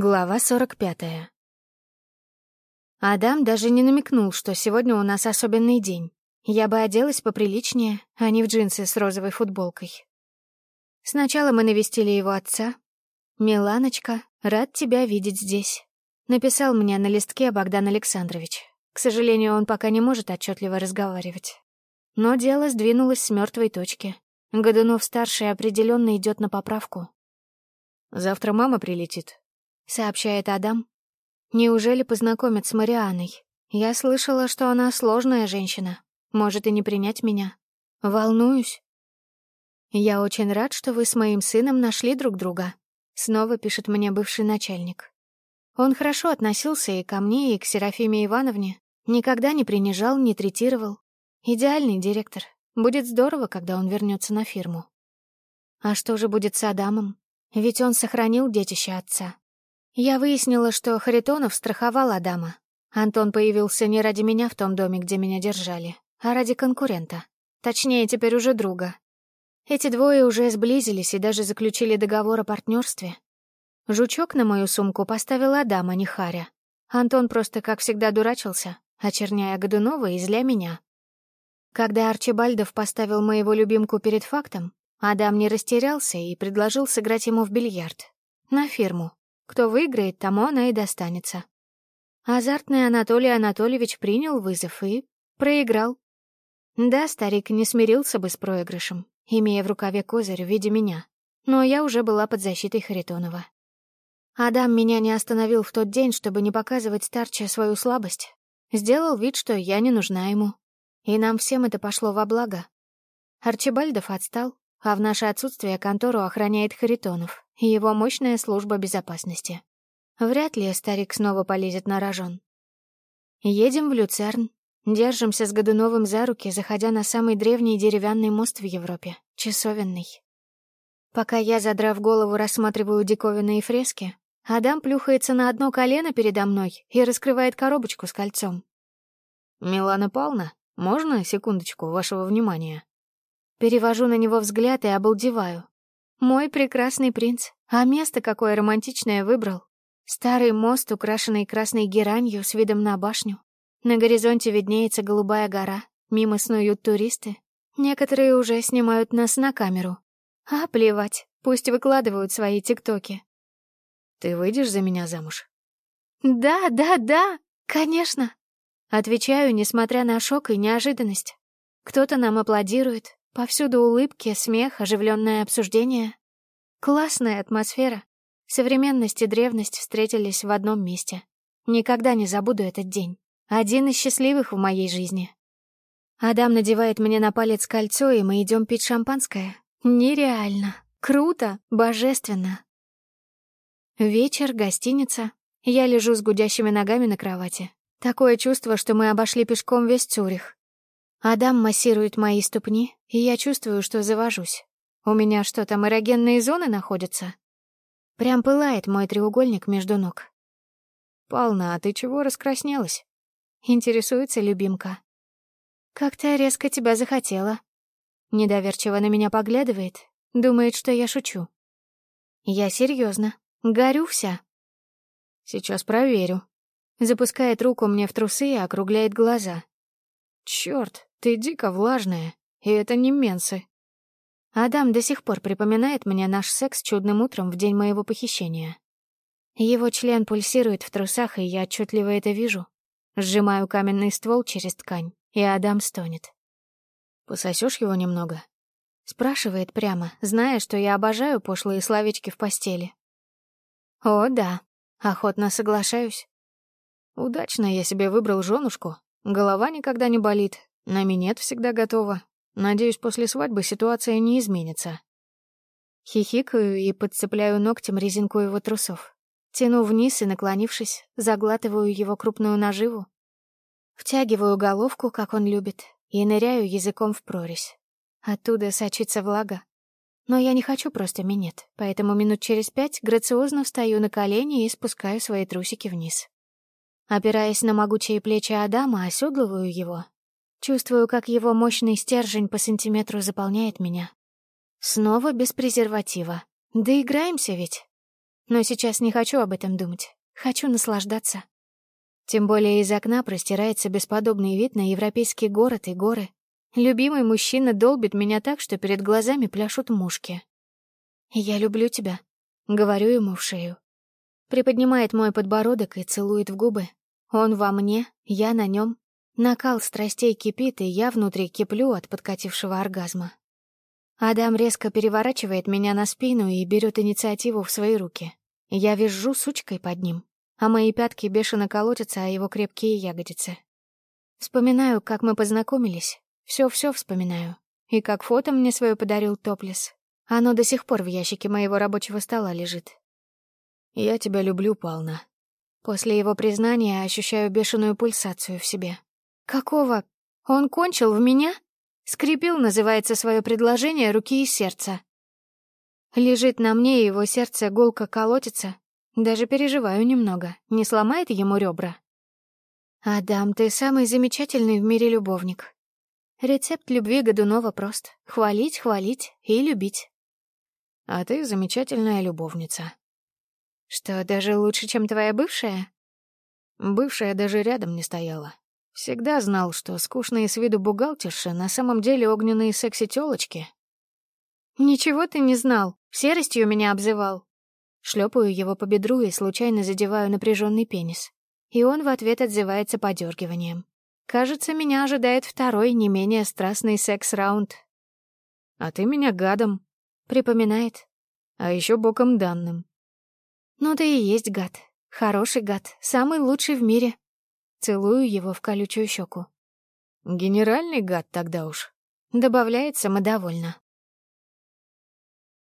Глава 45. Адам даже не намекнул, что сегодня у нас особенный день. Я бы оделась поприличнее, а не в джинсы с розовой футболкой. Сначала мы навестили его отца. «Миланочка, рад тебя видеть здесь», — написал мне на листке Богдан Александрович. К сожалению, он пока не может отчетливо разговаривать. Но дело сдвинулось с мертвой точки. Годунов-старший определенно идет на поправку. «Завтра мама прилетит», сообщает Адам. Неужели познакомят с Марианой? Я слышала, что она сложная женщина. Может и не принять меня. Волнуюсь. Я очень рад, что вы с моим сыном нашли друг друга. Снова пишет мне бывший начальник. Он хорошо относился и ко мне, и к Серафиме Ивановне. Никогда не принижал, не третировал. Идеальный директор. Будет здорово, когда он вернется на фирму. А что же будет с Адамом? Ведь он сохранил детище отца. Я выяснила, что Харитонов страховал Адама. Антон появился не ради меня в том доме, где меня держали, а ради конкурента. Точнее, теперь уже друга. Эти двое уже сблизились и даже заключили договор о партнерстве. Жучок на мою сумку поставил Адам, а не Харя. Антон просто, как всегда, дурачился, очерняя Годунова и зля меня. Когда Арчибальдов поставил моего любимку перед фактом, Адам не растерялся и предложил сыграть ему в бильярд. На фирму. Кто выиграет, тому она и достанется. Азартный Анатолий Анатольевич принял вызов и проиграл. Да, старик не смирился бы с проигрышем, имея в рукаве козырь в виде меня, но я уже была под защитой Харитонова. Адам меня не остановил в тот день, чтобы не показывать старче свою слабость. Сделал вид, что я не нужна ему. И нам всем это пошло во благо. Арчибальдов отстал, а в наше отсутствие контору охраняет Харитонов и его мощная служба безопасности. Вряд ли старик снова полезет на рожон. Едем в Люцерн, держимся с Годуновым за руки, заходя на самый древний деревянный мост в Европе — Часовенный. Пока я, задрав голову, рассматриваю диковинные фрески, Адам плюхается на одно колено передо мной и раскрывает коробочку с кольцом. «Милана Павловна, можно секундочку вашего внимания?» Перевожу на него взгляд и обалдеваю. Мой прекрасный принц, а место какое романтичное выбрал. Старый мост, украшенный красной геранью с видом на башню. На горизонте виднеется голубая гора, мимо снуют туристы. Некоторые уже снимают нас на камеру. А плевать, пусть выкладывают свои тиктоки. «Ты выйдешь за меня замуж?» «Да, да, да, конечно!» Отвечаю, несмотря на шок и неожиданность. Кто-то нам аплодирует, Повсюду улыбки, смех, оживленное обсуждение. Классная атмосфера. Современность и древность встретились в одном месте. Никогда не забуду этот день. Один из счастливых в моей жизни. Адам надевает мне на палец кольцо, и мы идем пить шампанское. Нереально. Круто, божественно. Вечер, гостиница. Я лежу с гудящими ногами на кровати. Такое чувство, что мы обошли пешком весь Цюрих. Адам массирует мои ступни, и я чувствую, что завожусь. У меня что, там эрогенные зоны находятся? Прям пылает мой треугольник между ног. «Полна, а ты чего раскраснелась?» Интересуется любимка. «Как-то резко тебя захотела». Недоверчиво на меня поглядывает, думает, что я шучу. Я серьезно, горю вся. «Сейчас проверю». Запускает руку мне в трусы и округляет глаза. Черт, ты дико влажная, и это не менсы. Адам до сих пор припоминает мне наш секс чудным утром в день моего похищения. Его член пульсирует в трусах, и я отчетливо это вижу. Сжимаю каменный ствол через ткань, и Адам стонет. «Пососешь его немного?» Спрашивает прямо, зная, что я обожаю пошлые словечки в постели. «О, да, охотно соглашаюсь». «Удачно я себе выбрал женушку. Голова никогда не болит, на минет всегда готова. Надеюсь, после свадьбы ситуация не изменится. Хихикаю и подцепляю ногтем резинку его трусов. Тяну вниз и, наклонившись, заглатываю его крупную наживу. Втягиваю головку, как он любит, и ныряю языком в прорезь. Оттуда сочится влага. Но я не хочу просто минет, поэтому минут через пять грациозно встаю на колени и спускаю свои трусики вниз. Опираясь на могучие плечи Адама, оседлываю его Чувствую, как его мощный стержень по сантиметру заполняет меня. Снова без презерватива. Да играемся ведь. Но сейчас не хочу об этом думать. Хочу наслаждаться. Тем более из окна простирается бесподобный вид на европейский город и горы. Любимый мужчина долбит меня так, что перед глазами пляшут мушки. «Я люблю тебя», — говорю ему в шею. Приподнимает мой подбородок и целует в губы. Он во мне, я на нем. Накал страстей кипит, и я внутри киплю от подкатившего оргазма. Адам резко переворачивает меня на спину и берет инициативу в свои руки. Я визжу сучкой под ним, а мои пятки бешено колотятся о его крепкие ягодицы. Вспоминаю, как мы познакомились. Все-все вспоминаю. И как фото мне свое подарил Топлес. Оно до сих пор в ящике моего рабочего стола лежит. «Я тебя люблю, Пална». После его признания ощущаю бешеную пульсацию в себе. «Какого? Он кончил в меня?» Скрепил, называется, свое предложение руки и сердца. Лежит на мне, его сердце гулко колотится. Даже переживаю немного. Не сломает ему ребра? «Адам, ты самый замечательный в мире любовник. Рецепт любви Годунова прост. Хвалить, хвалить и любить. А ты замечательная любовница. Что, даже лучше, чем твоя бывшая? Бывшая даже рядом не стояла. Всегда знал, что скучные с виду бухгалтерши на самом деле огненные секси-тёлочки. Ничего ты не знал. Серостью меня обзывал. Шлепаю его по бедру и случайно задеваю напряженный пенис. И он в ответ отзывается подергиванием. Кажется, меня ожидает второй, не менее страстный секс-раунд. «А ты меня гадом», — припоминает. «А еще боком данным». «Ну ты и есть гад. Хороший гад. Самый лучший в мире». Целую его в колючую щеку. «Генеральный гад тогда уж», — добавляет самодовольно.